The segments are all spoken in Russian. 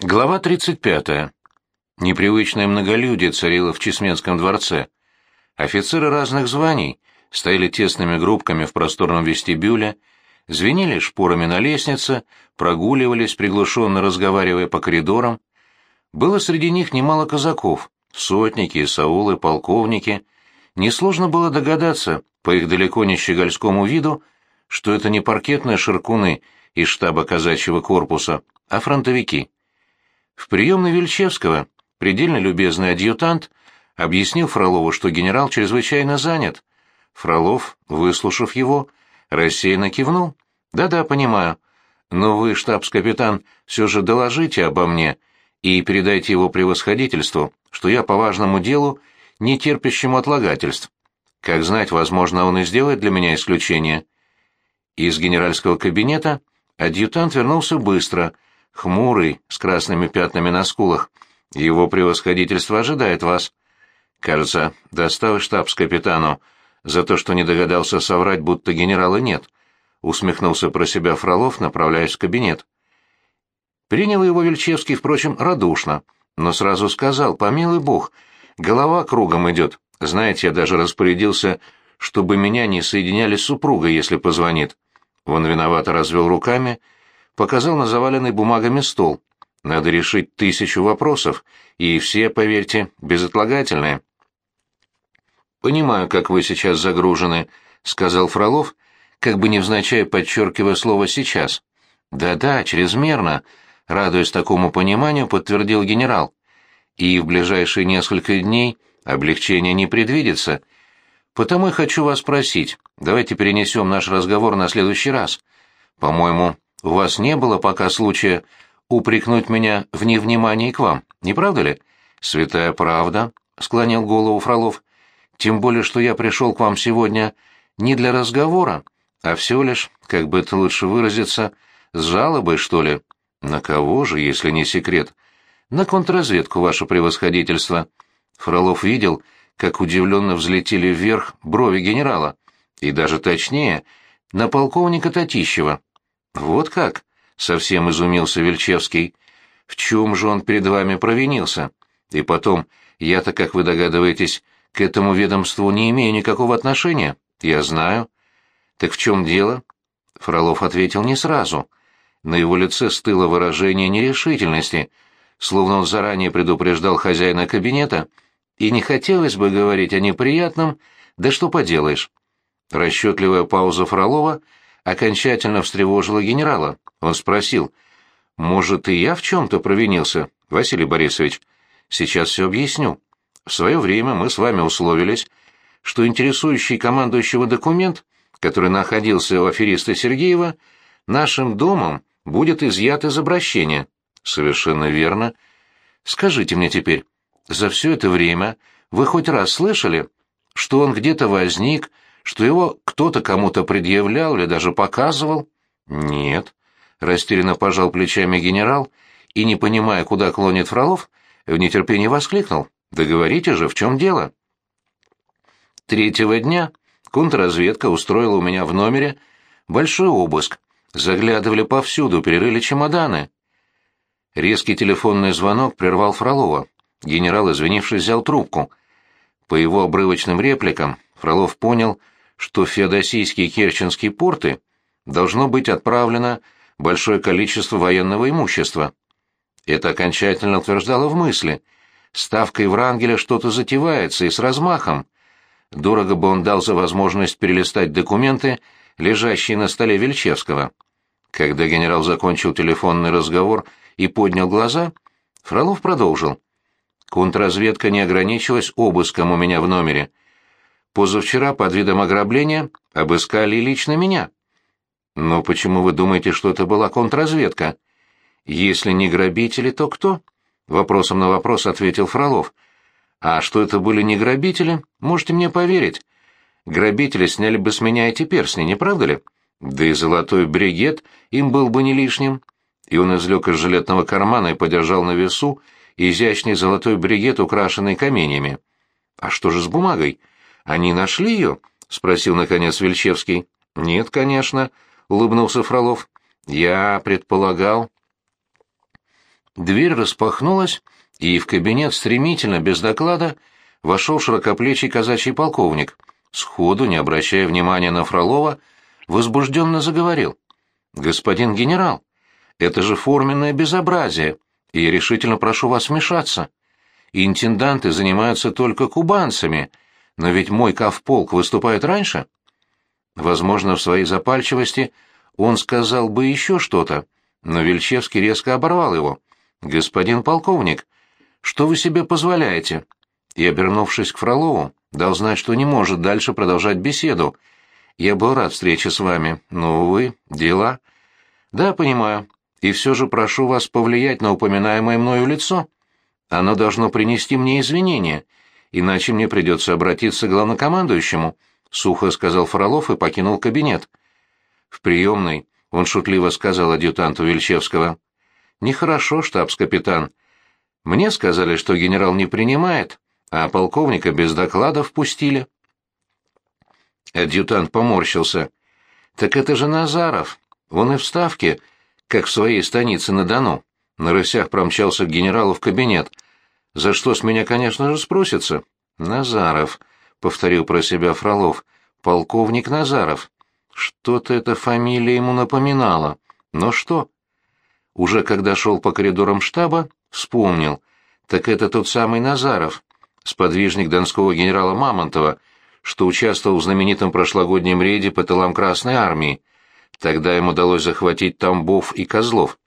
Глава 35. Непривычное многолюдие царило в Чесменском дворце. Офицеры разных званий стояли тесными группками в просторном вестибюле, звенели шпорами на лестнице, прогуливались, приглушенно разговаривая по коридорам. Было среди них немало казаков, сотники, саулы, полковники. Несложно было догадаться, по их далеко не щегольскому виду, что это не паркетные ширкуны из штаба казачьего корпуса, а фронтовики. В приемной Вельчевского предельно любезный адъютант объяснил Фролову, что генерал чрезвычайно занят. Фролов, выслушав его, рассеянно кивнул. «Да-да, понимаю. Но вы, штабс-капитан, все же доложите обо мне и передайте его превосходительству, что я по важному делу, не терпящему отлагательств. Как знать, возможно, он и сделает для меня исключение». Из генеральского кабинета адъютант вернулся быстро — хмурый, с красными пятнами на скулах. Его превосходительство ожидает вас. Кажется, достал штабс-капитану за то, что не догадался соврать, будто генерала нет. Усмехнулся про себя Фролов, направляясь в кабинет. Принял его Вельчевский, впрочем, радушно, но сразу сказал, помилуй бог, голова кругом идет. Знаете, я даже распорядился, чтобы меня не соединяли с супругой, если позвонит. Он виновато развел руками, — показал на заваленный бумагами стол. Надо решить тысячу вопросов, и все, поверьте, безотлагательные. «Понимаю, как вы сейчас загружены», — сказал Фролов, как бы невзначай подчеркивая слово «сейчас». «Да-да, чрезмерно», — радуясь такому пониманию, подтвердил генерал. «И в ближайшие несколько дней облегчения не предвидится. Потому и хочу вас спросить, давайте перенесем наш разговор на следующий раз. По-моему, у вас не было пока случая упрекнуть меня в невнимании к вам, не правда ли? Святая правда, склонил голову Фролов. Тем более, что я пришел к вам сегодня не для разговора, а всего лишь, как бы это лучше выразиться, с жалобой, что ли. На кого же, если не секрет? На контрразведку, ваше превосходительство. Фролов видел, как удивленно взлетели вверх брови генерала, и даже точнее, на полковника Татищева. «Вот как?» — совсем изумился Вельчевский. «В чем же он перед вами провинился? И потом, я-то, как вы догадываетесь, к этому ведомству не имею никакого отношения. Я знаю». «Так в чем дело?» Фролов ответил не сразу. На его лице стыло выражение нерешительности, словно он заранее предупреждал хозяина кабинета, и не хотелось бы говорить о неприятном, да что поделаешь. Расчетливая пауза Фролова — окончательно встревожило генерала. Он спросил, «Может, и я в чем-то провинился, Василий Борисович? Сейчас все объясню. В свое время мы с вами условились, что интересующий командующего документ, который находился у афериста Сергеева, нашим домом будет изъят из обращения». «Совершенно верно. Скажите мне теперь, за все это время вы хоть раз слышали, что он где-то возник, что его кто-то кому-то предъявлял или даже показывал? Нет. Растерянно пожал плечами генерал и, не понимая, куда клонит Фролов, в нетерпении воскликнул. «Да говорите же, в чем дело?» Третьего дня контрразведка устроила у меня в номере большой обыск. Заглядывали повсюду, перерыли чемоданы. Резкий телефонный звонок прервал Фролова. Генерал, извинившись, взял трубку. По его обрывочным репликам Фролов понял, что в Феодосийские Керченские порты должно быть отправлено большое количество военного имущества. Это окончательно утверждало в мысли. Ставкой Врангеля что-то затевается и с размахом. Дорого бы он дал за возможность перелистать документы, лежащие на столе Вельчевского. Когда генерал закончил телефонный разговор и поднял глаза, Фролов продолжил. Контрразведка не ограничилась обыском у меня в номере. Позавчера под видом ограбления обыскали лично меня. Но почему вы думаете, что это была контрразведка? Если не грабители, то кто? Вопросом на вопрос ответил Фролов. А что это были не грабители, можете мне поверить. Грабители сняли бы с меня эти перстни, не правда ли? Да и золотой бригет им был бы не лишним. И он извлек из жилетного кармана и подержал на весу изящный золотой бригет, украшенный каменьями. А что же с бумагой? Они нашли ее? — спросил, наконец, Вельчевский. — Нет, конечно, — улыбнулся Фролов. — Я предполагал... Дверь распахнулась, и в кабинет стремительно, без доклада, вошел широкоплечий казачий полковник. Сходу, не обращая внимания на Фролова, возбужденно заговорил. «Господин генерал, это же форменное безобразие, и я решительно прошу вас вмешаться. Интенданты занимаются только кубанцами, но ведь мой кавполк выступает раньше». Возможно, в своей запальчивости он сказал бы еще что-то, но Вельчевский резко оборвал его. «Господин полковник, что вы себе позволяете?» И, обернувшись к Фролову, дал знать, что не может дальше продолжать беседу. «Я был рад встрече с вами, но, увы, дела...» «Да, понимаю. И все же прошу вас повлиять на упоминаемое мною лицо. Оно должно принести мне извинения, иначе мне придется обратиться к главнокомандующему», — сухо сказал Фролов и покинул кабинет. В приемной он шутливо сказал адъютанту Вельчевского. «Нехорошо, штабс-капитан. Мне сказали, что генерал не принимает, а полковника без доклада впустили». Адъютант поморщился. «Так это же Назаров. Он и в Ставке, как в своей станице на Дону. На рысях промчался к генералу в кабинет. За что с меня, конечно же, спросится?» «Назаров», — повторил про себя Фролов. «Полковник Назаров». Что-то эта фамилия ему напоминала. Но что? Уже когда шел по коридорам штаба, вспомнил. Так это тот самый Назаров, сподвижник донского генерала Мамонтова, что участвовал в знаменитом прошлогоднем рейде по тылам Красной Армии. Тогда им удалось захватить Тамбов и Козлов.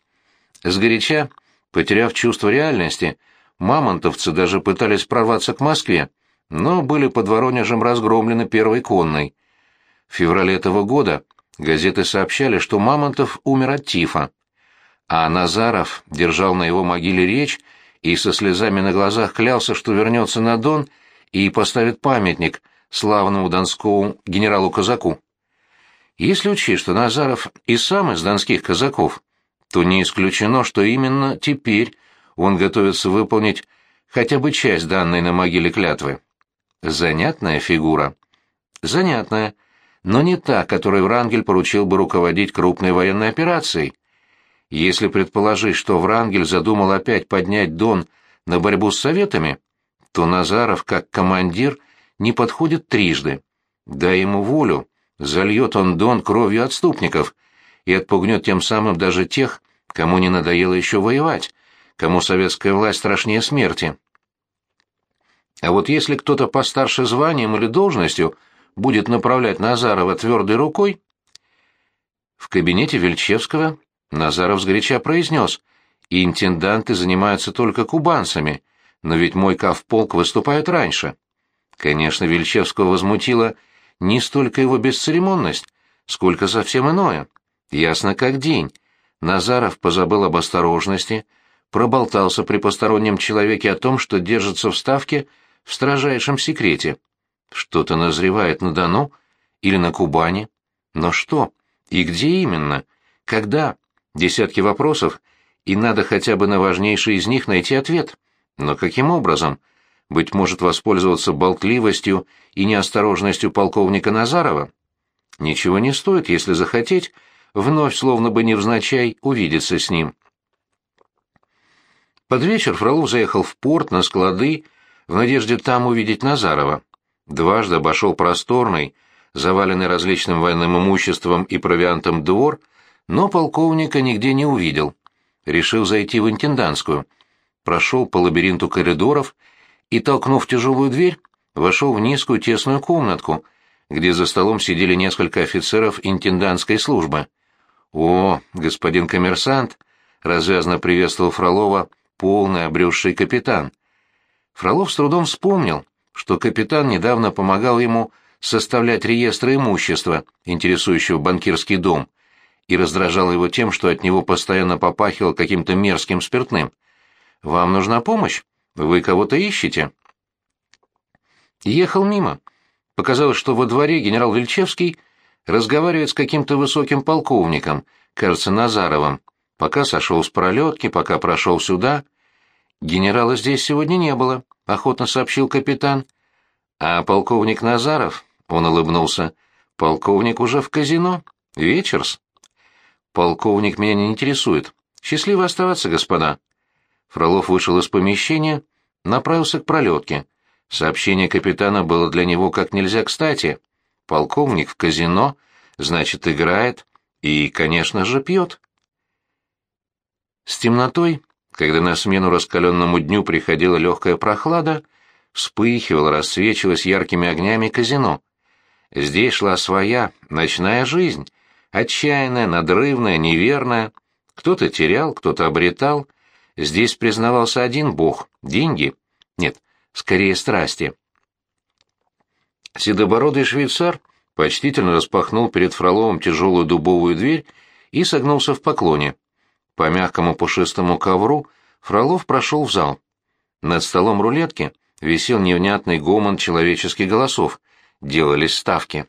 Сгоряча, потеряв чувство реальности, мамонтовцы даже пытались прорваться к Москве, но были под Воронежем разгромлены первой конной. В феврале этого года газеты сообщали, что Мамонтов умер от тифа, а Назаров держал на его могиле речь и со слезами на глазах клялся, что вернется на Дон и поставит памятник славному донскому генералу-казаку. Если учесть, что Назаров и сам из донских казаков, то не исключено, что именно теперь он готовится выполнить хотя бы часть данной на могиле клятвы. Занятная фигура. Занятная но не та, которой Врангель поручил бы руководить крупной военной операцией. Если предположить, что Врангель задумал опять поднять Дон на борьбу с Советами, то Назаров, как командир, не подходит трижды. Дай ему волю, зальет он Дон кровью отступников и отпугнет тем самым даже тех, кому не надоело еще воевать, кому советская власть страшнее смерти. А вот если кто-то постарше званием или должностью – будет направлять Назарова твердой рукой? В кабинете Вельчевского Назаров сгоряча произнес, и интенданты занимаются только кубанцами, но ведь мой кавполк выступает раньше. Конечно, Вельчевского возмутила не столько его бесцеремонность, сколько совсем иное. Ясно как день. Назаров позабыл об осторожности, проболтался при постороннем человеке о том, что держится в Ставке в строжайшем секрете. Что-то назревает на Дону или на Кубани. Но что? И где именно? Когда? Десятки вопросов, и надо хотя бы на важнейший из них найти ответ. Но каким образом? Быть может, воспользоваться болтливостью и неосторожностью полковника Назарова? Ничего не стоит, если захотеть, вновь, словно бы невзначай, увидеться с ним. Под вечер Фролов заехал в порт на склады в надежде там увидеть Назарова. Дважды обошел просторный, заваленный различным военным имуществом и провиантом двор, но полковника нигде не увидел. Решил зайти в интендантскую. Прошел по лабиринту коридоров и, толкнув тяжелую дверь, вошел в низкую тесную комнатку, где за столом сидели несколько офицеров интендантской службы. «О, господин коммерсант!» — развязно приветствовал Фролова полный обрюзший капитан. Фролов с трудом вспомнил, что капитан недавно помогал ему составлять реестры имущества, интересующего банкирский дом, и раздражал его тем, что от него постоянно попахивал каким-то мерзким спиртным. «Вам нужна помощь? Вы кого-то ищете?» Ехал мимо. Показалось, что во дворе генерал Вельчевский разговаривает с каким-то высоким полковником, кажется, Назаровым, пока сошел с пролетки, пока прошел сюда. Генерала здесь сегодня не было, — охотно сообщил капитан. «А полковник Назаров?» — он улыбнулся. «Полковник уже в казино. Вечерс?» «Полковник меня не интересует. Счастливо оставаться, господа». Фролов вышел из помещения, направился к пролетке. Сообщение капитана было для него как нельзя кстати. Полковник в казино, значит, играет и, конечно же, пьет. С темнотой, когда на смену раскаленному дню приходила легкая прохлада, вспыхивало, рассвечивалось яркими огнями казино. Здесь шла своя, ночная жизнь, отчаянная, надрывная, неверная. Кто-то терял, кто-то обретал. Здесь признавался один бог — деньги. Нет, скорее страсти. Седобородый швейцар почтительно распахнул перед Фроловым тяжелую дубовую дверь и согнулся в поклоне. По мягкому пушистому ковру Фролов прошел в зал. Над столом рулетки висел невнятный гомон человеческих голосов, делались ставки.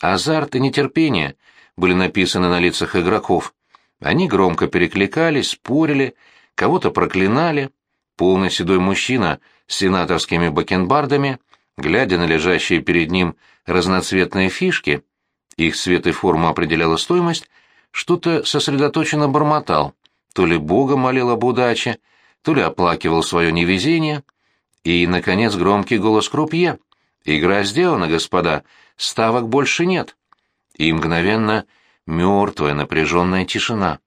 Азарт и нетерпение были написаны на лицах игроков. Они громко перекликались, спорили, кого-то проклинали. Полный седой мужчина с сенаторскими бакенбардами, глядя на лежащие перед ним разноцветные фишки, их цвет и форма определяла стоимость, что-то сосредоточенно бормотал, то ли Бога молил об удаче, то ли оплакивал свое невезение, и, наконец, громкий голос крупье. «Игра сделана, господа, ставок больше нет». И мгновенно мертвая напряженная тишина.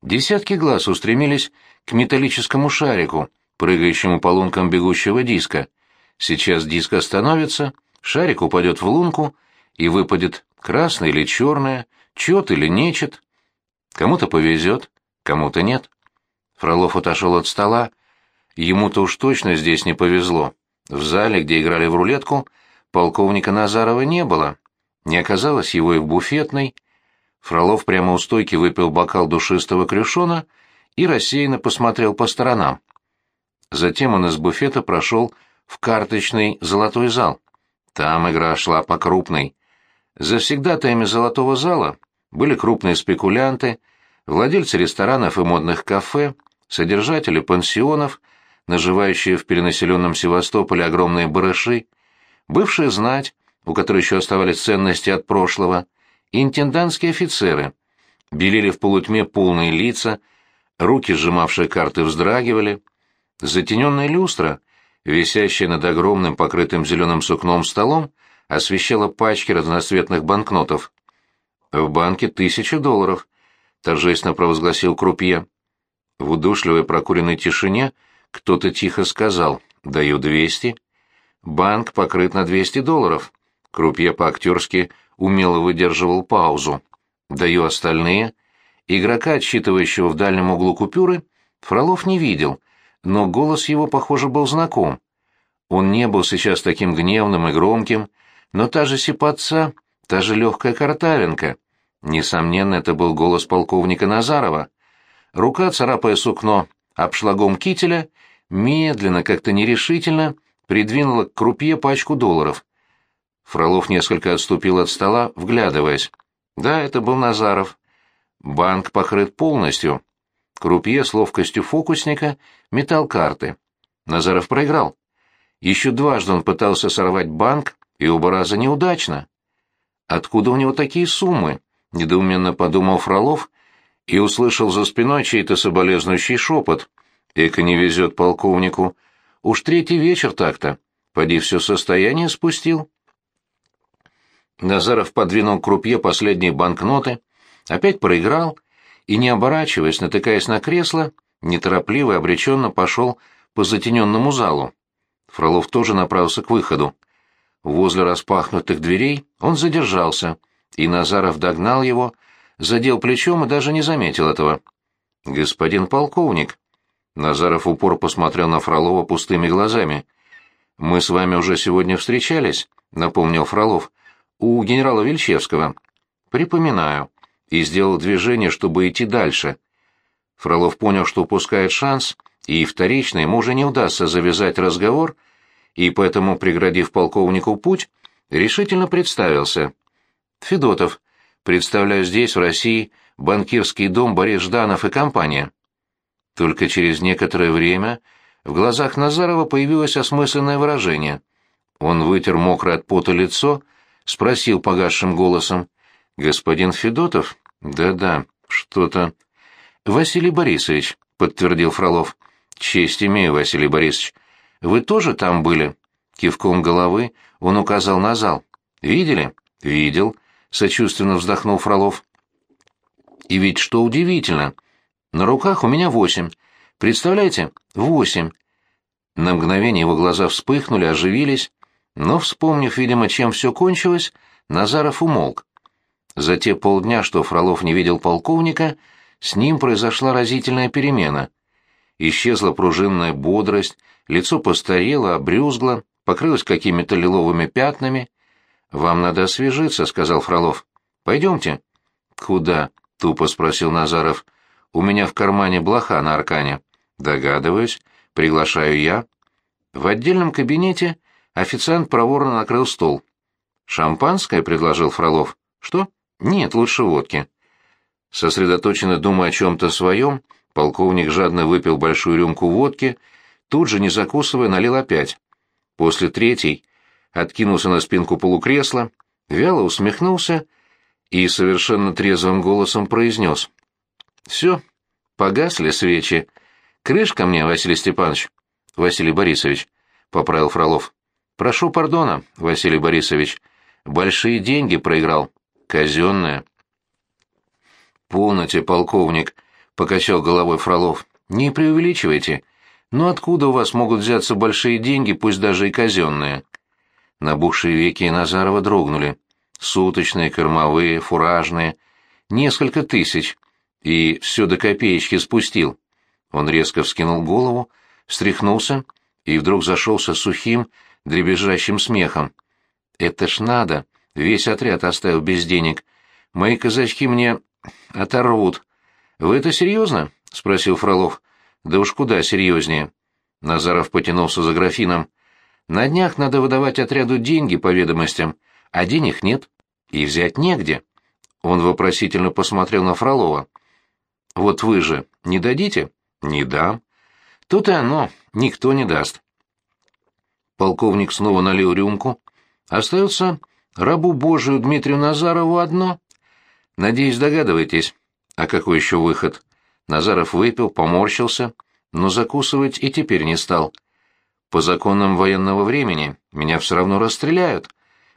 Десятки глаз устремились к металлическому шарику, прыгающему по лункам бегущего диска. Сейчас диск остановится, шарик упадет в лунку, и выпадет красное или черное, чет или нечет. Кому-то повезет, кому-то нет. Фролов отошел от стола. Ему-то уж точно здесь не повезло. В зале, где играли в рулетку, полковника Назарова не было. Не оказалось его и в буфетной. Фролов прямо у стойки выпил бокал душистого крюшона и рассеянно посмотрел по сторонам. Затем он из буфета прошел в карточный золотой зал. Там игра шла по крупной. Завсегдатаями золотого зала были крупные спекулянты, владельцы ресторанов и модных кафе, содержатели пансионов, наживающие в перенаселенном Севастополе огромные барыши, бывшая знать, у которой еще оставались ценности от прошлого, интендантские офицеры. Белели в полутьме полные лица, руки, сжимавшие карты, вздрагивали. Затененная люстра, висящая над огромным покрытым зеленым сукном столом, освещала пачки разноцветных банкнотов. «В банке тысяча долларов», — торжественно провозгласил крупье. В удушливой прокуренной тишине кто-то тихо сказал «Даю двести». «Банк покрыт на двести долларов». Крупье по-актерски умело выдерживал паузу. «Даю остальные». Игрока, отсчитывающего в дальнем углу купюры, Фролов не видел, но голос его, похоже, был знаком. Он не был сейчас таким гневным и громким, но та же сипотца, та же легкая картавинка. Несомненно, это был голос полковника Назарова. Рука, царапая сукно обшлагом кителя, медленно, как-то нерешительно, придвинула к крупье пачку долларов. Фролов несколько отступил от стола, вглядываясь. Да, это был Назаров. Банк покрыт полностью. Крупье с ловкостью фокусника метал карты. Назаров проиграл. Еще дважды он пытался сорвать банк, и оба раза неудачно. Откуда у него такие суммы? Недоуменно подумал Фролов и услышал за спиной чей-то соболезнующий шепот. Эко не везет полковнику. Уж третий вечер так-то. Поди все состояние спустил. Назаров подвинул к крупье последние банкноты, опять проиграл и, не оборачиваясь, натыкаясь на кресло, неторопливо и обреченно пошел по затененному залу. Фролов тоже направился к выходу. Возле распахнутых дверей он задержался, и Назаров догнал его, задел плечом и даже не заметил этого. «Господин полковник», — Назаров упор посмотрел на Фролова пустыми глазами. «Мы с вами уже сегодня встречались», — напомнил Фролов, — «у генерала Вельчевского». «Припоминаю», и сделал движение, чтобы идти дальше. Фролов понял, что упускает шанс, и вторично ему уже не удастся завязать разговор, и поэтому, преградив полковнику путь, решительно представился. «Федотов, представляю здесь, в России, банкирский дом Борис Жданов и компания». Только через некоторое время в глазах Назарова появилось осмысленное выражение. Он вытер мокрое от пота лицо, спросил погасшим голосом, «Господин Федотов?» «Да-да, что-то...» «Василий Борисович, подтвердил Фролов. Честь имею, Василий Борисович. Вы тоже там были? Кивком головы он указал на зал. Видели? Видел, сочувственно вздохнул Фролов. И ведь что удивительно, на руках у меня восемь. Представляете? Восемь. На мгновение его глаза вспыхнули, оживились, но, вспомнив, видимо, чем все кончилось, Назаров умолк. За те полдня, что Фролов не видел полковника, с ним произошла разительная перемена. Исчезла пружинная бодрость, лицо постарело, обрюзгло, покрылось какими-то лиловыми пятнами. «Вам надо освежиться», — сказал Фролов. «Пойдемте». «Куда?» — тупо спросил Назаров. «У меня в кармане блоха на аркане». «Догадываюсь. Приглашаю я». В отдельном кабинете официант проворно накрыл стол. «Шампанское?» — предложил Фролов. «Что?» «Нет, лучше водки». Сосредоточенно думая о чем-то своем, полковник жадно выпил большую рюмку водки, тут же, не закусывая, налил опять. После третьей откинулся на спинку полукресла, вяло усмехнулся и совершенно трезвым голосом произнес. «Все, погасли свечи. Крышка мне, Василий Степанович». «Василий Борисович», — поправил Фролов. «Прошу пардона, Василий Борисович. Большие деньги проиграл. Казенные». «Полноте, полковник», — покачал головой Фролов. «Не преувеличивайте. Но откуда у вас могут взяться большие деньги, пусть даже и казенные?» Набухшие веки Назарова дрогнули. Суточные, кормовые, фуражные. Несколько тысяч. И все до копеечки спустил. Он резко вскинул голову, встряхнулся и вдруг зашелся сухим, дребезжащим смехом. «Это ж надо! Весь отряд оставил без денег. Мои казачки мне оторвут. Вы это серьезно? спросил Фролов. Да уж куда серьезнее. Назаров потянулся за графином. На днях надо выдавать отряду деньги по ведомостям, а денег нет. И взять негде. Он вопросительно посмотрел на Фролова. Вот вы же не дадите? Не дам. Тут и оно, никто не даст. Полковник снова налил рюмку. Остается рабу Божию Дмитрию Назарову одно Надеюсь, догадываетесь, а какой еще выход? Назаров выпил, поморщился, но закусывать и теперь не стал. По законам военного времени меня все равно расстреляют.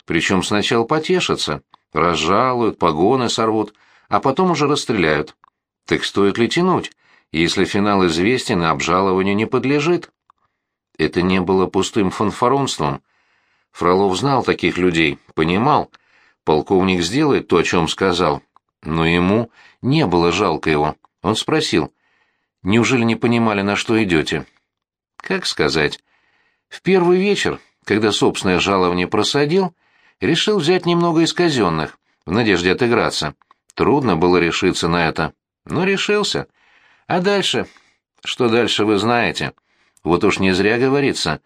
Причем сначала потешатся, разжалуют, погоны сорвут, а потом уже расстреляют. Так стоит ли тянуть, если финал известен и обжалованию не подлежит? Это не было пустым фанфаронством. Фролов знал таких людей, понимал. Полковник сделает то, о чем сказал, но ему не было жалко его. Он спросил, «Неужели не понимали, на что идете?» «Как сказать?» В первый вечер, когда собственное жалование просадил, решил взять немного из казенных, в надежде отыграться. Трудно было решиться на это, но решился. А дальше? Что дальше, вы знаете. Вот уж не зря говорится.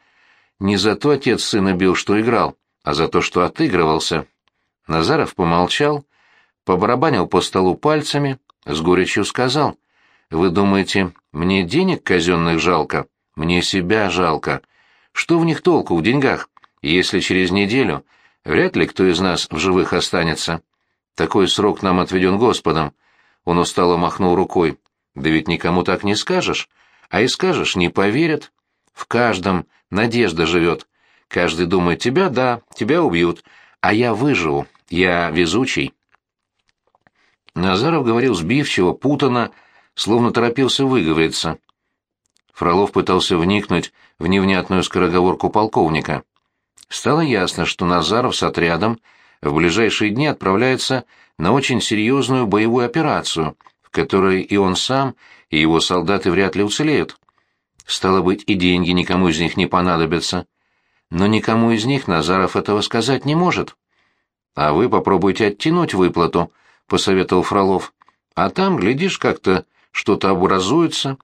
Не за то отец сына бил, что играл, а за то, что отыгрывался. Назаров помолчал, побарабанил по столу пальцами, с горечью сказал, «Вы думаете, мне денег казенных жалко? Мне себя жалко. Что в них толку в деньгах, если через неделю вряд ли кто из нас в живых останется? Такой срок нам отведен Господом». Он устало махнул рукой. «Да ведь никому так не скажешь, а и скажешь, не поверят. В каждом надежда живет. Каждый думает, тебя, да, тебя убьют, а я выживу, я везучий». Назаров говорил сбивчиво, путано, словно торопился выговориться. Фролов пытался вникнуть в невнятную скороговорку полковника. Стало ясно, что Назаров с отрядом в ближайшие дни отправляется на очень серьезную боевую операцию, в которой и он сам, и его солдаты вряд ли уцелеют. Стало быть, и деньги никому из них не понадобятся. Но никому из них Назаров этого сказать не может. А вы попробуйте оттянуть выплату, — посоветовал Фролов. «А там, глядишь, как-то что-то образуется.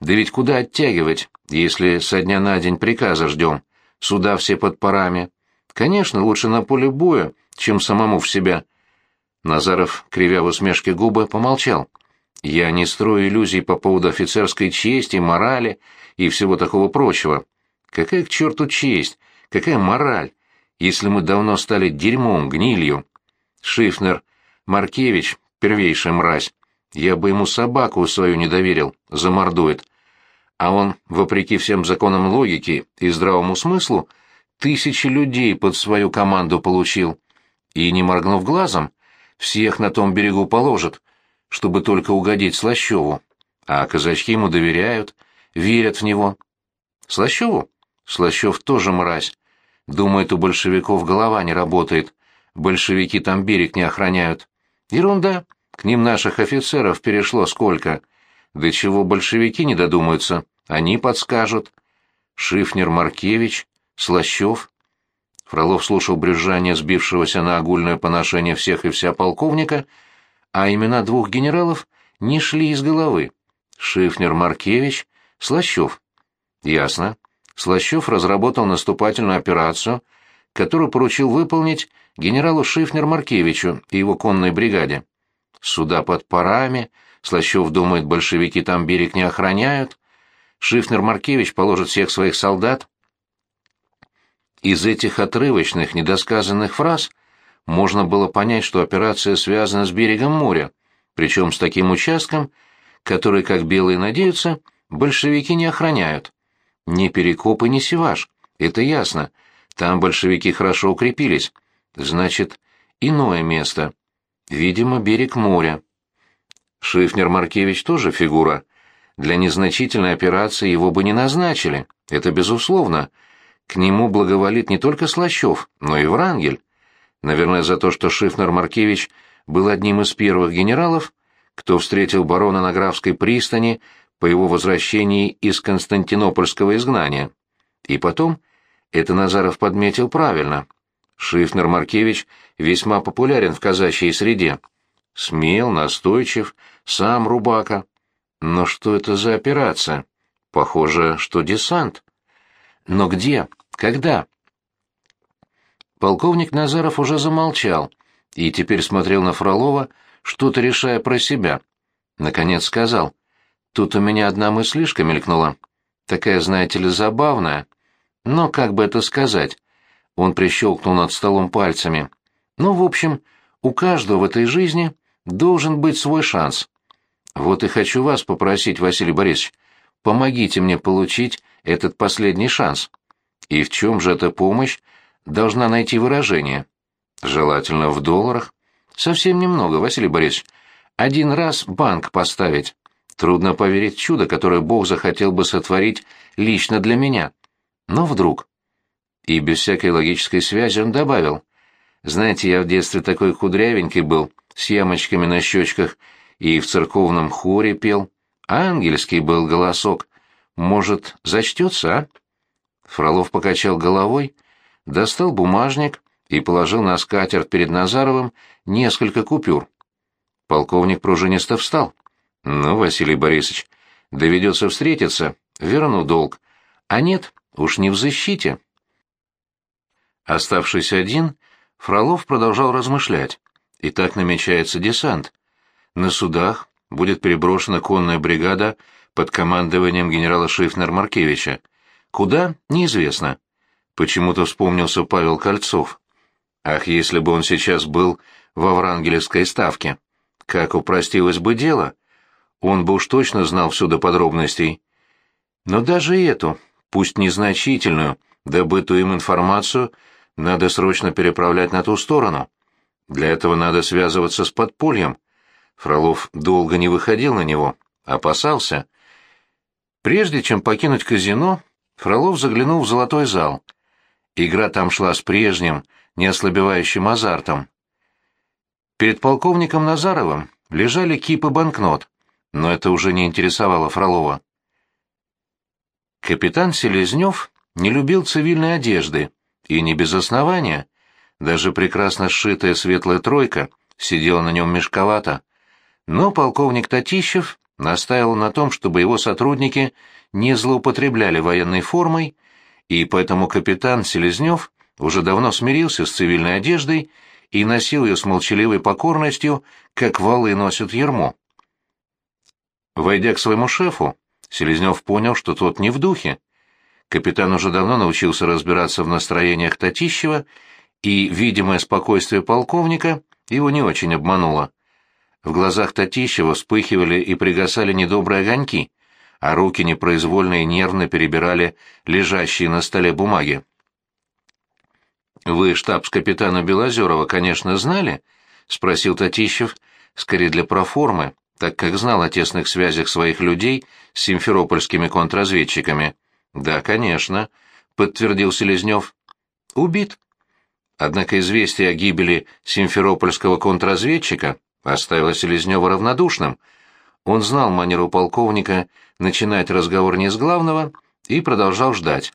Да ведь куда оттягивать, если со дня на день приказа ждем? Суда все под парами. Конечно, лучше на поле боя, чем самому в себя». Назаров, кривя в усмешке губы, помолчал. «Я не строю иллюзий по поводу офицерской чести, морали и всего такого прочего. Какая к черту честь, какая мораль, если мы давно стали дерьмом, гнилью?» Шифнер Маркевич, первейшая мразь. Я бы ему собаку свою не доверил, замордует. А он, вопреки всем законам логики и здравому смыслу, тысячи людей под свою команду получил. И, не моргнув глазом, всех на том берегу положит, чтобы только угодить Слащеву. А казачки ему доверяют, верят в него. Слащеву? Слащев тоже мразь. Думает, у большевиков голова не работает. Большевики там берег не охраняют. Ерунда. К ним наших офицеров перешло сколько. До чего большевики не додумаются, они подскажут. Шифнер Маркевич, Слащев. Фролов слушал брюзжание сбившегося на огульное поношение всех и вся полковника, а имена двух генералов не шли из головы. Шифнер Маркевич, Слащев. Ясно. Слащев разработал наступательную операцию, которую поручил выполнить генералу Шифнер Маркевичу и его конной бригаде. Суда под парами, Слащев думает, большевики там берег не охраняют, Шифнер Маркевич положит всех своих солдат. Из этих отрывочных, недосказанных фраз можно было понять, что операция связана с берегом моря, причем с таким участком, который, как белые надеются, большевики не охраняют. Ни Перекоп и ни Севаш, это ясно. Там большевики хорошо укрепились. Значит, иное место. Видимо, берег моря. Шифнер Маркевич тоже фигура. Для незначительной операции его бы не назначили, это безусловно. К нему благоволит не только Слащев, но и Врангель. Наверное, за то, что Шифнер Маркевич был одним из первых генералов, кто встретил барона на Графской пристани по его возвращении из Константинопольского изгнания. И потом, это Назаров подметил правильно, Шифнер Маркевич весьма популярен в казачьей среде. Смел, настойчив, сам рубака. Но что это за операция? Похоже, что десант. Но где? Когда? Полковник Назаров уже замолчал и теперь смотрел на Фролова, что-то решая про себя. Наконец сказал. Тут у меня одна мыслишка мелькнула. Такая, знаете ли, забавная. Но как бы это сказать? Он прищелкнул над столом пальцами. Ну, в общем, у каждого в этой жизни должен быть свой шанс. Вот и хочу вас попросить, Василий Борисович, помогите мне получить этот последний шанс. И в чем же эта помощь должна найти выражение? Желательно в долларах. Совсем немного, Василий Борисович. Один раз банк поставить. Трудно поверить чудо, которое Бог захотел бы сотворить лично для меня. Но вдруг... И без всякой логической связи он добавил. «Знаете, я в детстве такой кудрявенький был, с ямочками на щечках, и в церковном хоре пел. Ангельский был голосок. Может, зачтется, а?» Фролов покачал головой, достал бумажник и положил на скатерть перед Назаровым несколько купюр. Полковник пружинисто встал. «Ну, Василий Борисович, доведется встретиться, верну долг. А нет, уж не в защите». Оставшись один, Фролов продолжал размышлять. И так намечается десант. На судах будет переброшена конная бригада под командованием генерала Шифнер-Маркевича. Куда — неизвестно. Почему-то вспомнился Павел Кольцов. Ах, если бы он сейчас был во Врангелевской ставке. Как упростилось бы дело. Он бы уж точно знал все до подробностей. Но даже эту, пусть незначительную, добытую им информацию — надо срочно переправлять на ту сторону. Для этого надо связываться с подпольем. Фролов долго не выходил на него, опасался. Прежде чем покинуть казино, Фролов заглянул в золотой зал. Игра там шла с прежним, неослабевающим азартом. Перед полковником Назаровым лежали кипы банкнот, но это уже не интересовало Фролова. Капитан Селезнев не любил цивильной одежды, и не без основания. Даже прекрасно сшитая светлая тройка сидела на нем мешковато. Но полковник Татищев настаивал на том, чтобы его сотрудники не злоупотребляли военной формой, и поэтому капитан Селезнев уже давно смирился с цивильной одеждой и носил ее с молчаливой покорностью, как валы носят ермо. Войдя к своему шефу, Селезнев понял, что тот не в духе. Капитан уже давно научился разбираться в настроениях Татищева, и видимое спокойствие полковника его не очень обмануло. В глазах Татищева вспыхивали и пригасали недобрые огоньки, а руки непроизвольно и нервно перебирали лежащие на столе бумаги. «Вы штабс-капитана Белозерова, конечно, знали?» — спросил Татищев, скорее для проформы, так как знал о тесных связях своих людей с симферопольскими контрразведчиками. «Да, конечно», — подтвердил Селезнев. «Убит». Однако известие о гибели симферопольского контрразведчика оставило Селезнева равнодушным. Он знал манеру полковника начинать разговор не с главного и продолжал ждать.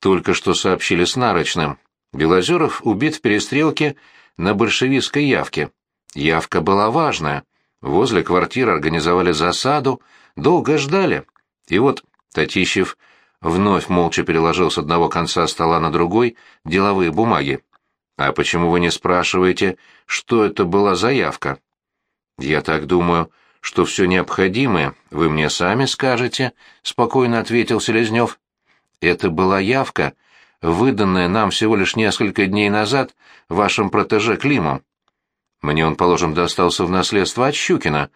Только что сообщили с Нарочным. Белозеров убит в перестрелке на большевистской явке. Явка была важная. Возле квартиры организовали засаду, долго ждали. И вот Татищев вновь молча переложил с одного конца стола на другой деловые бумаги. «А почему вы не спрашиваете, что это была за явка?» «Я так думаю, что все необходимое вы мне сами скажете», — спокойно ответил Селезнев. «Это была явка, выданная нам всего лишь несколько дней назад вашим протеже Климом. Мне он, положим, достался в наследство от Щукина.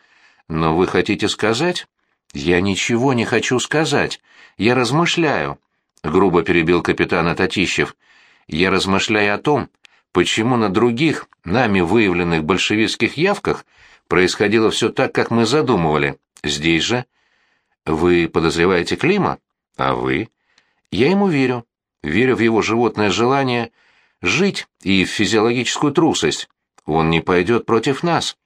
Но вы хотите сказать?» «Я ничего не хочу сказать. Я размышляю», — грубо перебил капитана Татищев. «Я размышляю о том, почему на других, нами выявленных большевистских явках происходило все так, как мы задумывали. Здесь же...» «Вы подозреваете Клима? А вы?» «Я ему верю. Верю в его животное желание жить и в физиологическую трусость. Он не пойдет против нас».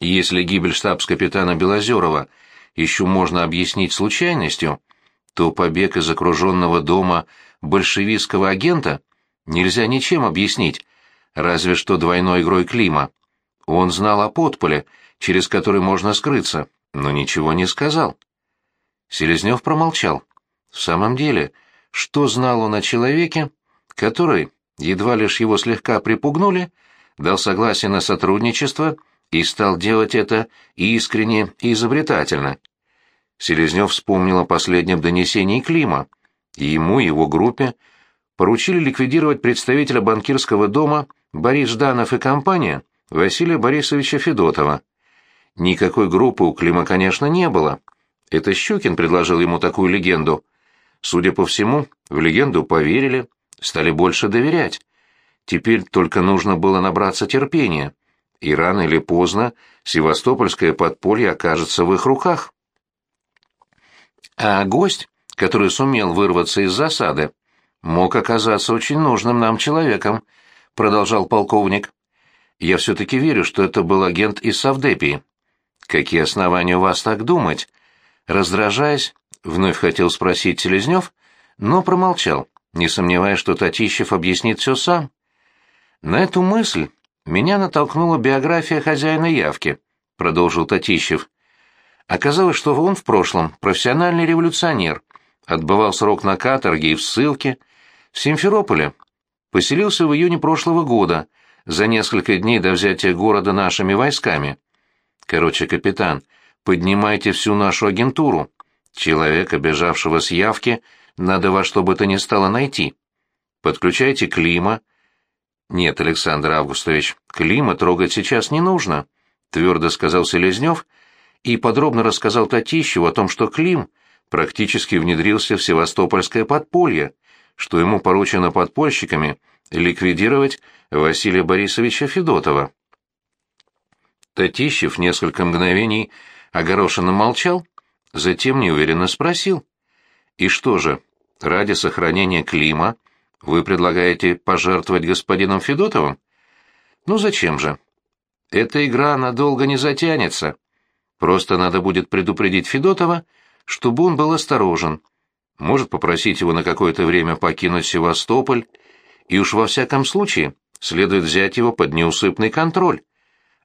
Если гибель штабс-капитана Белозерова еще можно объяснить случайностью, то побег из окруженного дома большевистского агента нельзя ничем объяснить, разве что двойной игрой Клима. Он знал о подполе, через который можно скрыться, но ничего не сказал. Селезнев промолчал. В самом деле, что знал он о человеке, который, едва лишь его слегка припугнули, дал согласие на сотрудничество и стал делать это искренне и изобретательно. Селезнев вспомнил о последнем донесении Клима, ему и его группе поручили ликвидировать представителя банкирского дома Борис Жданов и компания Василия Борисовича Федотова. Никакой группы у Клима, конечно, не было. Это Щукин предложил ему такую легенду. Судя по всему, в легенду поверили, стали больше доверять. Теперь только нужно было набраться терпения и рано или поздно севастопольское подполье окажется в их руках. А гость, который сумел вырваться из засады, мог оказаться очень нужным нам человеком, продолжал полковник. Я все-таки верю, что это был агент из Савдепии. Какие основания у вас так думать? Раздражаясь, вновь хотел спросить Селезнев, но промолчал, не сомневаясь, что Татищев объяснит все сам. На эту мысль меня натолкнула биография хозяина явки, продолжил Татищев. Оказалось, что он в прошлом профессиональный революционер, отбывал срок на каторге и в ссылке. В Симферополе поселился в июне прошлого года, за несколько дней до взятия города нашими войсками. Короче, капитан, поднимайте всю нашу агентуру. Человека, бежавшего с явки, надо во что бы то ни стало найти. Подключайте Клима, «Нет, Александр Августович, Клима трогать сейчас не нужно», — твердо сказал Селезнев и подробно рассказал Татищеву о том, что Клим практически внедрился в севастопольское подполье, что ему поручено подпольщиками ликвидировать Василия Борисовича Федотова. Татищев несколько мгновений огорошенно молчал, затем неуверенно спросил. «И что же, ради сохранения Клима вы предлагаете пожертвовать господином Федотовым? Ну зачем же? Эта игра надолго не затянется. Просто надо будет предупредить Федотова, чтобы он был осторожен. Может попросить его на какое-то время покинуть Севастополь, и уж во всяком случае следует взять его под неусыпный контроль.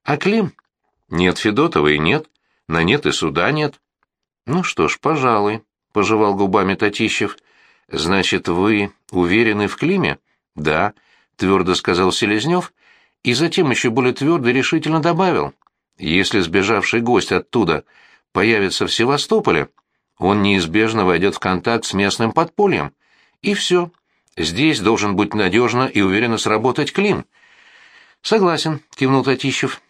А Клим? Нет Федотова и нет, на нет и суда нет. Ну что ж, пожалуй, — пожевал губами Татищев, — «Значит, вы уверены в Климе?» «Да», — твердо сказал Селезнев, и затем еще более твердо и решительно добавил. «Если сбежавший гость оттуда появится в Севастополе, он неизбежно войдет в контакт с местным подпольем. И все. Здесь должен быть надежно и уверенно сработать Клим». «Согласен», — кивнул Татищев.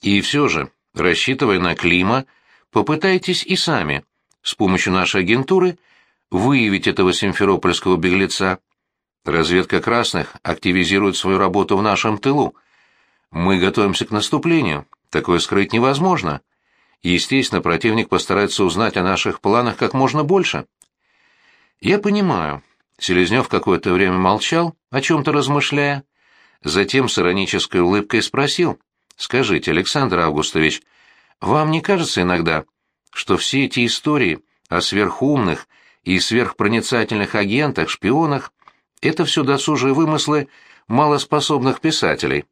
И все же, рассчитывая на Клима, попытайтесь и сами, с помощью нашей агентуры, выявить этого симферопольского беглеца. Разведка красных активизирует свою работу в нашем тылу. Мы готовимся к наступлению. Такое скрыть невозможно. Естественно, противник постарается узнать о наших планах как можно больше. Я понимаю. Селезнев какое-то время молчал, о чем-то размышляя. Затем с иронической улыбкой спросил. «Скажите, Александр Августович, вам не кажется иногда, что все эти истории о сверхумных и сверхпроницательных агентах, шпионах — это все досужие вымыслы малоспособных писателей?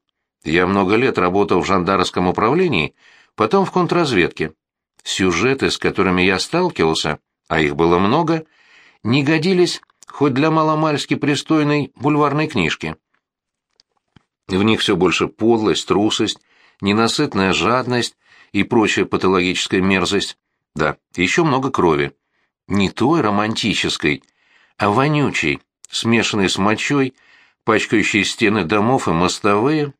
Я много лет работал в жандарском управлении, потом в контрразведке. Сюжеты, с которыми я сталкивался, а их было много, не годились хоть для маломальски пристойной бульварной книжки. В них все больше подлость, трусость, ненасытная жадность и прочая патологическая мерзость. Да, еще много крови. Не той романтической, а вонючей, смешанной с мочой, пачкающей стены домов и мостовые.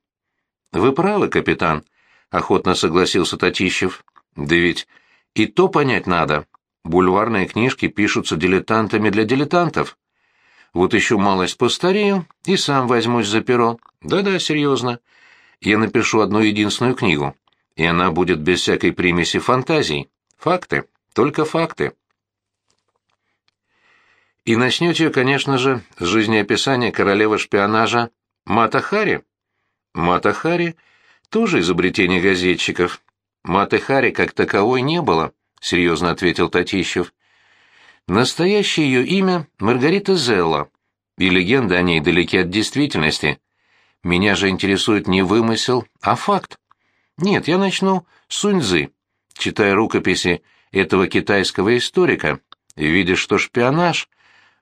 Вы правы, капитан, — охотно согласился Татищев. Да ведь и то понять надо. Бульварные книжки пишутся дилетантами для дилетантов. Вот еще малость постарею и сам возьмусь за перо. Да-да, серьезно. Я напишу одну единственную книгу, и она будет без всякой примеси фантазий. Факты, только факты. И начнете, конечно же, с жизнеописания королевы шпионажа Мата Хари. Мата Хари — тоже изобретение газетчиков. Маты Хари как таковой не было, — серьезно ответил Татищев. Настоящее ее имя — Маргарита Зелла, и легенды о ней далеки от действительности. Меня же интересует не вымысел, а факт. Нет, я начну с Суньцзы. Читая рукописи этого китайского историка, и видишь, что шпионаж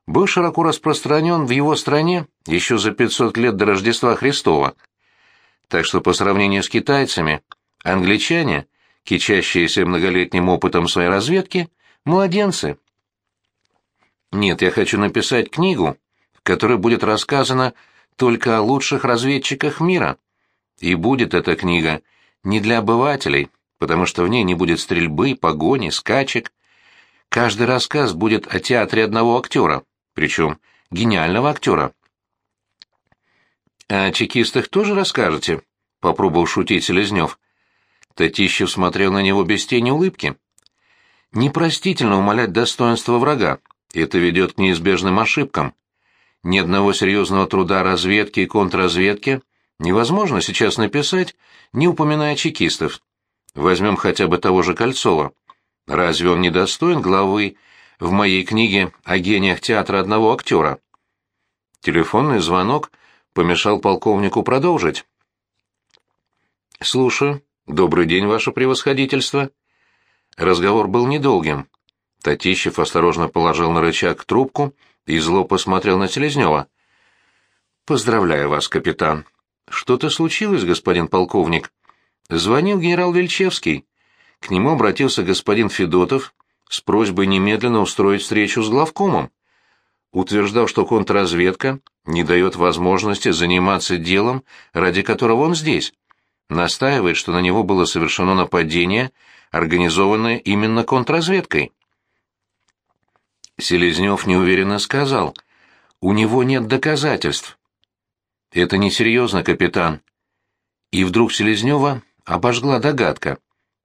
был широко распространен в его стране еще за 500 лет до Рождества Христова. Так что по сравнению с китайцами, англичане, кичащиеся многолетним опытом своей разведки, младенцы. Нет, я хочу написать книгу, в которой будет рассказано только о лучших разведчиках мира. И будет эта книга не для обывателей, потому что в ней не будет стрельбы, погони, скачек. Каждый рассказ будет о театре одного актера, причем гениального актера. «А о чекистах тоже расскажете?» — попробовал шутить Селезнев. Татищев смотрел на него без тени улыбки. «Непростительно умолять достоинство врага, это ведет к неизбежным ошибкам. Ни одного серьезного труда разведки и контрразведки невозможно сейчас написать, не упоминая чекистов. Возьмем хотя бы того же Кольцова. Разве он не достоин главы в моей книге о гениях театра одного актера? Телефонный звонок помешал полковнику продолжить. «Слушаю. Добрый день, ваше превосходительство». Разговор был недолгим. Татищев осторожно положил на рычаг трубку и зло посмотрел на Селезнева. «Поздравляю вас, капитан. Что-то случилось, господин полковник?» Звонил генерал Вельчевский. К нему обратился господин Федотов с просьбой немедленно устроить встречу с главкомом. Утверждал, что контрразведка не дает возможности заниматься делом, ради которого он здесь. Настаивает, что на него было совершено нападение, организованное именно контрразведкой. Селезнев неуверенно сказал, «У него нет доказательств». «Это несерьезно, капитан». И вдруг Селезнева обожгла догадка.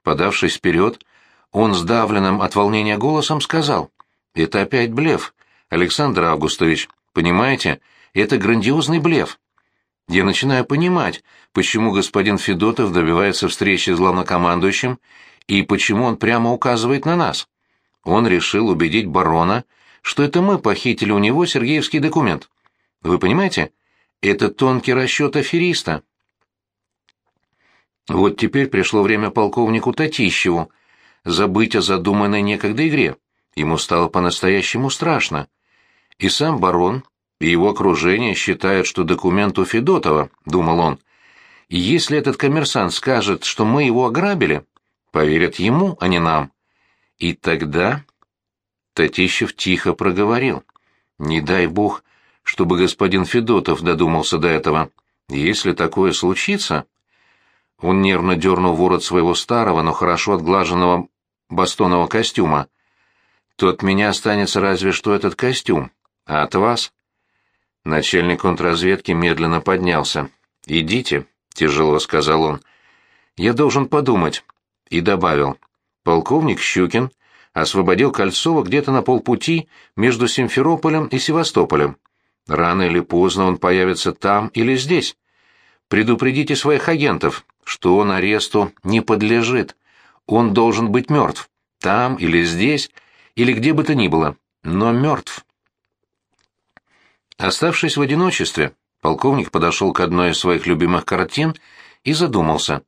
Подавшись вперед, он сдавленным от волнения голосом сказал, «Это опять блеф, Александр Августович, понимаете, это грандиозный блеф. Я начинаю понимать, почему господин Федотов добивается встречи с главнокомандующим и почему он прямо указывает на нас. Он решил убедить барона, что это мы похитили у него Сергеевский документ. Вы понимаете? Это тонкий расчет афериста. Вот теперь пришло время полковнику Татищеву забыть о задуманной некогда игре. Ему стало по-настоящему страшно. И сам барон, и его окружение считают, что документ у Федотова, думал он. Если этот коммерсант скажет, что мы его ограбили, поверят ему, а не нам. И тогда Татищев тихо проговорил. Не дай бог, чтобы господин Федотов додумался до этого. Если такое случится, Он нервно дернул ворот своего старого, но хорошо отглаженного бастонного костюма. То от меня останется разве что этот костюм, а от вас? Начальник контрразведки медленно поднялся. «Идите», — тяжело сказал он. «Я должен подумать». И добавил. «Полковник Щукин освободил Кольцова где-то на полпути между Симферополем и Севастополем. Рано или поздно он появится там или здесь. Предупредите своих агентов, что он аресту не подлежит. Он должен быть мертв. Там или здесь, или где бы то ни было, но мертв. Оставшись в одиночестве, полковник подошел к одной из своих любимых картин и задумался.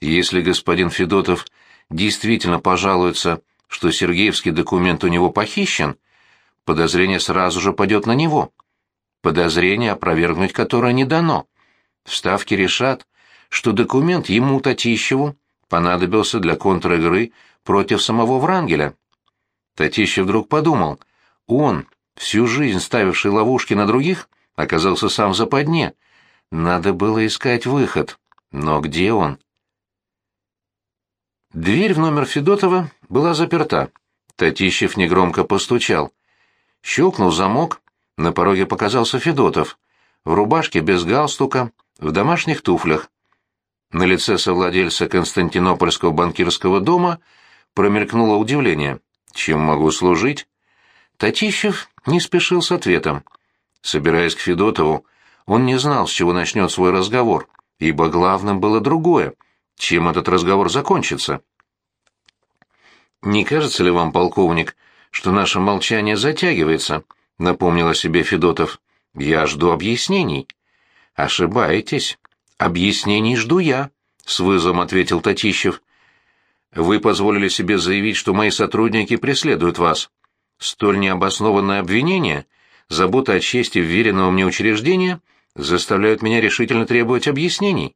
Если господин Федотов действительно пожалуется, что Сергеевский документ у него похищен, подозрение сразу же пойдет на него. Подозрение, опровергнуть которое не дано. Вставки решат, что документ ему, Татищеву, понадобился для контр-игры против самого Врангеля. Татищев вдруг подумал, он, всю жизнь ставивший ловушки на других, оказался сам в западне. Надо было искать выход. Но где он? Дверь в номер Федотова была заперта. Татищев негромко постучал. Щелкнул замок, на пороге показался Федотов. В рубашке без галстука, в домашних туфлях. На лице совладельца Константинопольского банкирского дома промелькнуло удивление. «Чем могу служить?» Татищев не спешил с ответом. Собираясь к Федотову, он не знал, с чего начнет свой разговор, ибо главным было другое — чем этот разговор закончится. «Не кажется ли вам, полковник, что наше молчание затягивается?» — напомнил о себе Федотов. «Я жду объяснений». «Ошибаетесь. Объяснений жду я», — с вызовом ответил Татищев. «Вы позволили себе заявить, что мои сотрудники преследуют вас. Столь необоснованное обвинение, забота о чести вверенного мне учреждения заставляют меня решительно требовать объяснений».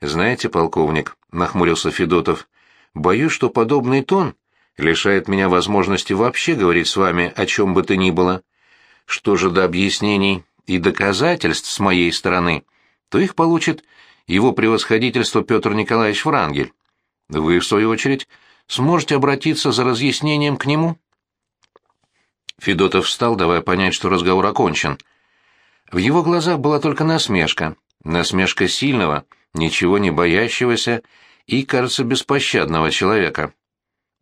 «Знаете, полковник», — нахмурился Федотов, — «боюсь, что подобный тон лишает меня возможности вообще говорить с вами о чем бы то ни было. Что же до объяснений и доказательств с моей стороны, то их получит его превосходительство Петр Николаевич Врангель. Вы, в свою очередь, сможете обратиться за разъяснением к нему. Федотов встал, давая понять, что разговор окончен. В его глазах была только насмешка, насмешка сильного, ничего не боящегося и, кажется, беспощадного человека.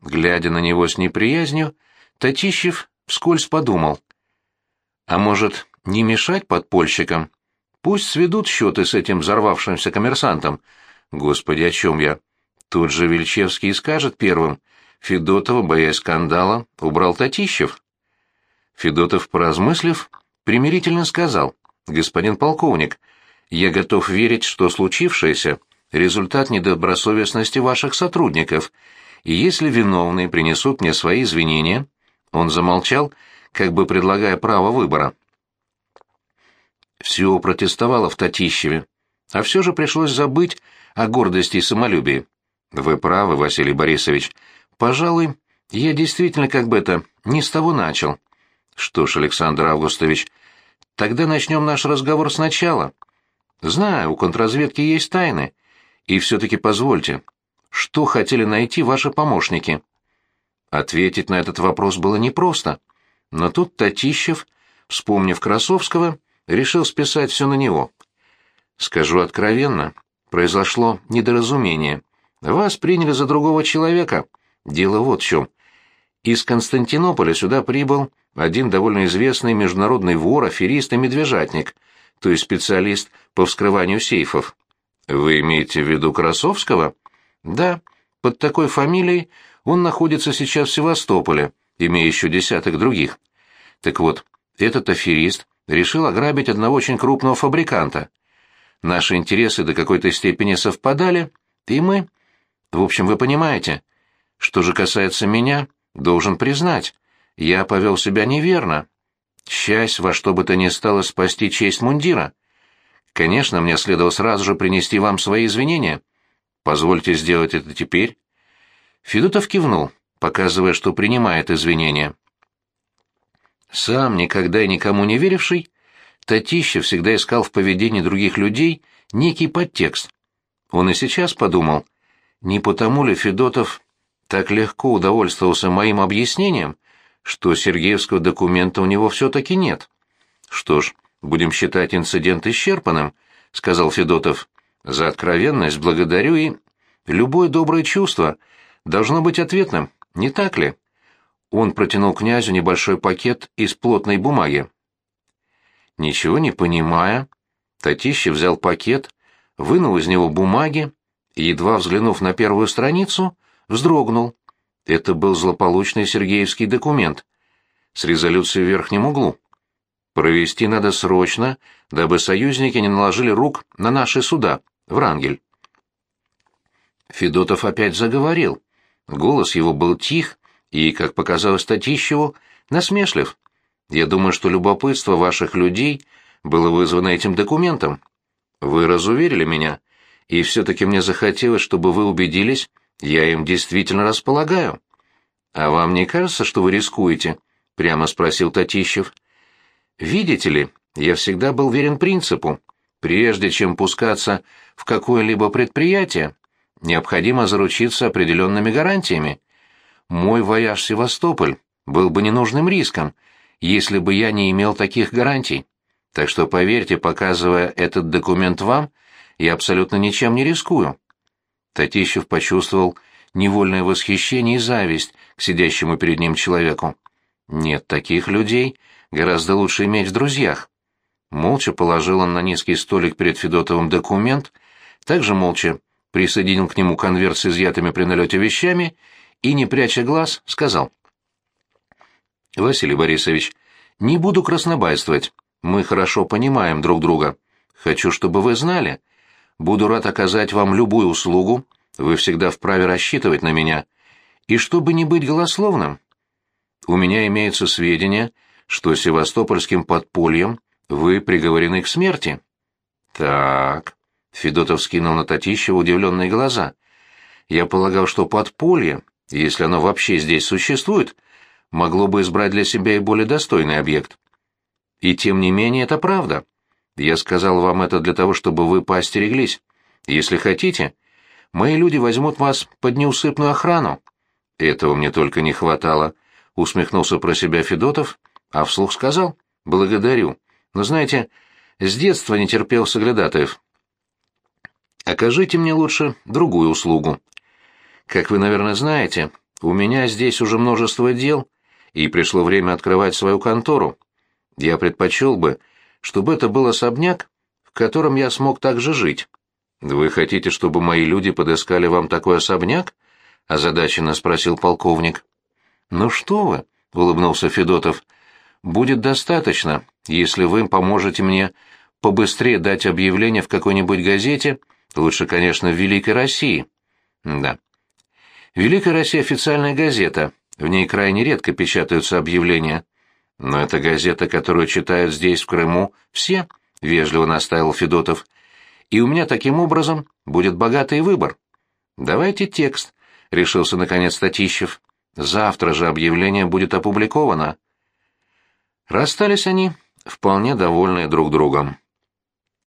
Глядя на него с неприязнью, Татищев вскользь подумал. А может, не мешать подпольщикам? Пусть сведут счеты с этим взорвавшимся коммерсантом. Господи, о чем я? Тут же Вельчевский скажет первым. Федотова, боясь скандала, убрал Татищев. Федотов, поразмыслив, примирительно сказал. «Господин полковник, я готов верить, что случившееся — результат недобросовестности ваших сотрудников, и если виновные принесут мне свои извинения...» Он замолчал, как бы предлагая право выбора. Все протестовало в Татищеве, а все же пришлось забыть о гордости и самолюбии. Вы правы, Василий Борисович. Пожалуй, я действительно как бы это не с того начал. Что ж, Александр Августович, тогда начнем наш разговор сначала. Знаю, у контрразведки есть тайны. И все-таки позвольте, что хотели найти ваши помощники? Ответить на этот вопрос было непросто. Но тут Татищев, вспомнив Красовского, решил списать все на него. Скажу откровенно, произошло недоразумение. Вас приняли за другого человека. Дело вот в чем. Из Константинополя сюда прибыл один довольно известный международный вор, аферист и медвежатник, то есть специалист по вскрыванию сейфов. Вы имеете в виду Красовского? Да, под такой фамилией он находится сейчас в Севастополе, имея еще десяток других. Так вот, этот аферист решил ограбить одного очень крупного фабриканта. Наши интересы до какой-то степени совпадали, и мы... В общем, вы понимаете. Что же касается меня, должен признать, я повел себя неверно. Счастье во что бы то ни стало спасти честь мундира. Конечно, мне следовало сразу же принести вам свои извинения. Позвольте сделать это теперь. Федотов кивнул, показывая, что принимает извинения. Сам, никогда и никому не веривший, Татищев всегда искал в поведении других людей некий подтекст. Он и сейчас подумал, не потому ли Федотов так легко удовольствовался моим объяснением, что Сергеевского документа у него все-таки нет. Что ж, будем считать инцидент исчерпанным, — сказал Федотов. За откровенность благодарю и... Любое доброе чувство должно быть ответным, не так ли? Он протянул князю небольшой пакет из плотной бумаги. Ничего не понимая, Татищев взял пакет, вынул из него бумаги и, едва взглянув на первую страницу, вздрогнул. Это был злополучный Сергеевский документ с резолюцией в верхнем углу. Провести надо срочно, дабы союзники не наложили рук на наши суда, Врангель. Федотов опять заговорил. Голос его был тих и, как показалось Татищеву, насмешлив. Я думаю, что любопытство ваших людей было вызвано этим документом. Вы разуверили меня, и все-таки мне захотелось, чтобы вы убедились, я им действительно располагаю. А вам не кажется, что вы рискуете? Прямо спросил Татищев. Видите ли, я всегда был верен принципу. Прежде чем пускаться в какое-либо предприятие, необходимо заручиться определенными гарантиями. Мой вояж в Севастополь был бы ненужным риском, если бы я не имел таких гарантий. Так что, поверьте, показывая этот документ вам, я абсолютно ничем не рискую. Татищев почувствовал невольное восхищение и зависть к сидящему перед ним человеку. Нет, таких людей гораздо лучше иметь в друзьях. Молча положил он на низкий столик перед Федотовым документ, также молча присоединил к нему конверт с изъятыми при налете вещами и, не пряча глаз, сказал. «Василий Борисович, не буду краснобайствовать. Мы хорошо понимаем друг друга. Хочу, чтобы вы знали. Буду рад оказать вам любую услугу. Вы всегда вправе рассчитывать на меня. И чтобы не быть голословным, у меня имеются сведения, что севастопольским подпольем вы приговорены к смерти. Так, Федотов скинул на Татищева удивленные глаза. Я полагал, что подполье, если оно вообще здесь существует, могло бы избрать для себя и более достойный объект. И тем не менее это правда. Я сказал вам это для того, чтобы вы поостереглись. Если хотите, мои люди возьмут вас под неусыпную охрану. Этого мне только не хватало, усмехнулся про себя Федотов, а вслух сказал: "Благодарю. Но знаете, с детства не терпел соглядатаев. Окажите мне лучше другую услугу. Как вы, наверное, знаете, у меня здесь уже множество дел, и пришло время открывать свою контору. Я предпочел бы, чтобы это был особняк, в котором я смог также жить. Вы хотите, чтобы мои люди подыскали вам такой особняк? озадаченно спросил полковник. Ну что вы, улыбнулся Федотов. Будет достаточно, если вы поможете мне побыстрее дать объявление в какой-нибудь газете, лучше, конечно, в Великой России. Да. Великая Россия официальная газета, в ней крайне редко печатаются объявления. Но это газета, которую читают здесь, в Крыму, все, — вежливо настаивал Федотов. И у меня таким образом будет богатый выбор. Давайте текст, — решился наконец Татищев. Завтра же объявление будет опубликовано. Расстались они, вполне довольные друг другом.